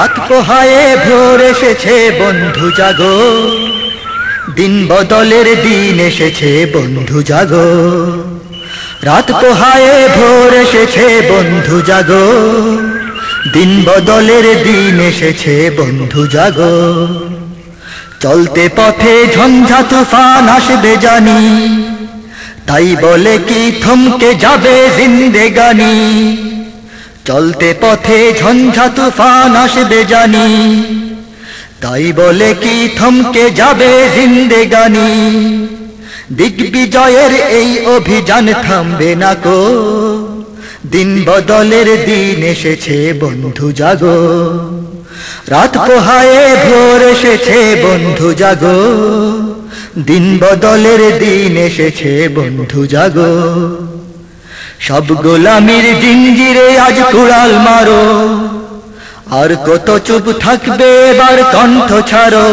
রাত পোহায়ে ভোর এসেছে বন্ধু জাগো। দিন বদলের দিন এসেছে বন্ধু জাগো। রাত পোহায়ে ভোর এসেছে বন্ধু জাগো। দিন বদলের দিন এসেছে বন্ধু জাগো। চলতে পথে ঝঞ্ঝা তুফান আসবে জানি। তাই বলে কি থমকে যাবে জিন্দেগানি। চলতে পথে ঝঞ্ঝা তুফান আসবে জানি। তাই বলে কি থমকে যাবে জিন্দেগানি? দিগ্বিজয়ের এই অভিযান থামবে না কো দিন বদলের দিন এসেছে বন্ধু জাগো। রাত পোহায়ে ভোর এসেছে বন্ধু জাগো। দিন বদলের দিন এসেছে বন্ধু জাগো। সব গোলামির জিঞ্জিরে আজ কুড়াল মারো। আর কত চুপ থাকবে এবার কণ্ঠ ছাড়ো।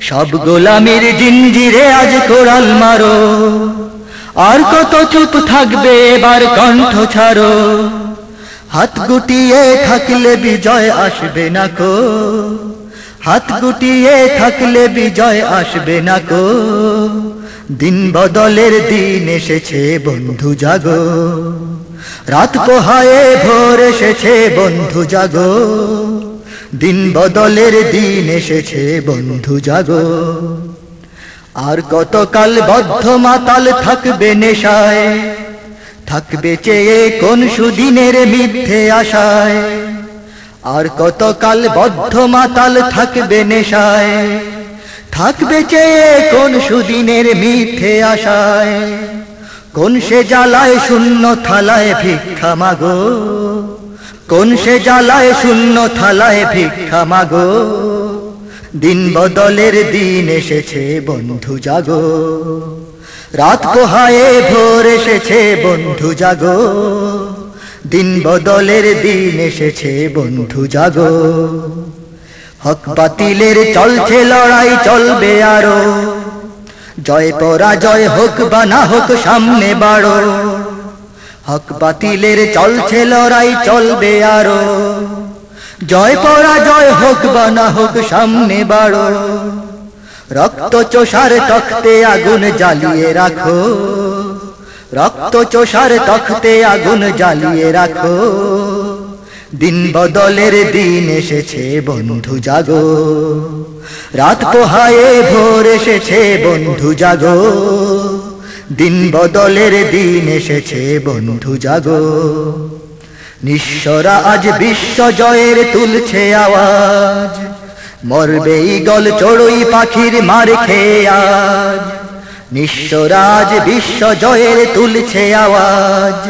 সব গোলামির জিঞ্জিরে আজ কোড়াল মারো। আর কত চুপ থাকবে এবার কণ্ঠ ছাড়ো। হাত গুটিয়ে থাকলে বিজয় আসবে না কো। হাত গুটিয়ে থাকলে বিজয় আসবে না কো দিন বদলের দিন এসেছে বন্ধু জাগো। রাত পোহায়ে ভোর এসেছে বন্ধু জাগো। দিন বদলের দিন এসেছে বন্ধু জাগো। আর কতকাল বদ্ধ মাতাল থাকবে নেশায়? থাকবে চেয়ে কোন সুদিনের মিথ্যে আশায়? আর কতকাল বদ্ধ মাতাল থাকবে নেশায়? থাকবে চেয়ে কোন সুদিনের মিথ্যে আশায়? কোন সে জ্বালায় শূন্য থালায় ভিক্ষা মাগো? কোন সে জ্বালায় শূন্য থালায় ভিক্ষা মাগো? দিন বদলের দিন এসেছে বন্ধু জাগো। রাত পোহায়ে ভোর এসেছে বন্ধু জাগো। দিন বদলের দিন এসেছে, বন্ধু জাগো। হক বাতিলের চলছে, লড়াই চলবে আরও। জয় পরাজয় হোক বা না হোক, সামনে বাড়ো। হক বাতিলের চলছে, লড়াই চলবে আরও। জয় পরাজয় হোক বা না হোক, সামনে বাড়ো। রক্ত চোষার তখতে আগুন জ্বালিয়ে রাখো। রক্ত চোষার তখতে আগুন জ্বালিয়ে রাখো। দিন বদলের দিন এসেছে, বন্ধু জাগো। রাত পোহায়ে ভোর এসেছে, বন্ধু জাগো। দিন বদলের দিন এসেছে, বন্ধু জাগো। নিঃস্বরা আজ বিশ্ব জয়ের তুলছে আওয়াজ। মরবে গল চড়ুই পাখির মার খেয়ে নিঃস্বরাজ বিশ্ব জয়ের তুলছে আওয়াজ।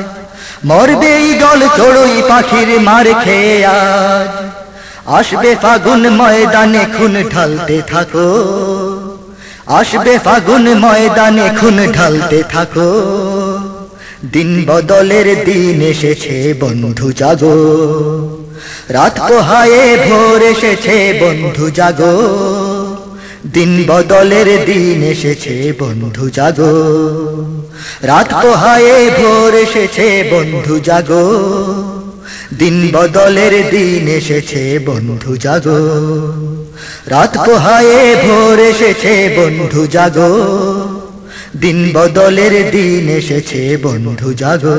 মরবে গল চড়ুই পাখির মার খেয়ে আজ আসবে ফাগুন ময়দানে খুন ঢালতে থাকো। আসবে ফাগুন ময়দানে খুন ঢালতে থাকো। দিন বদলের দিন এসেছে, বন্ধু জাগো। রাত পোহায়ে ভোর এসেছে, বন্ধু জাগো। দিন বদলের দিন এসেছে বন্ধু জাগো। রাত পোহায়ে ভোর এসেছে বন্ধু জাগো। দিন বদলের দিন এসেছে বন্ধু জাগো। রাত পোহায়ে ভোর এসেছে বন্ধু জাগো। দিন বদলের দিন এসেছে বন্ধু জাগো।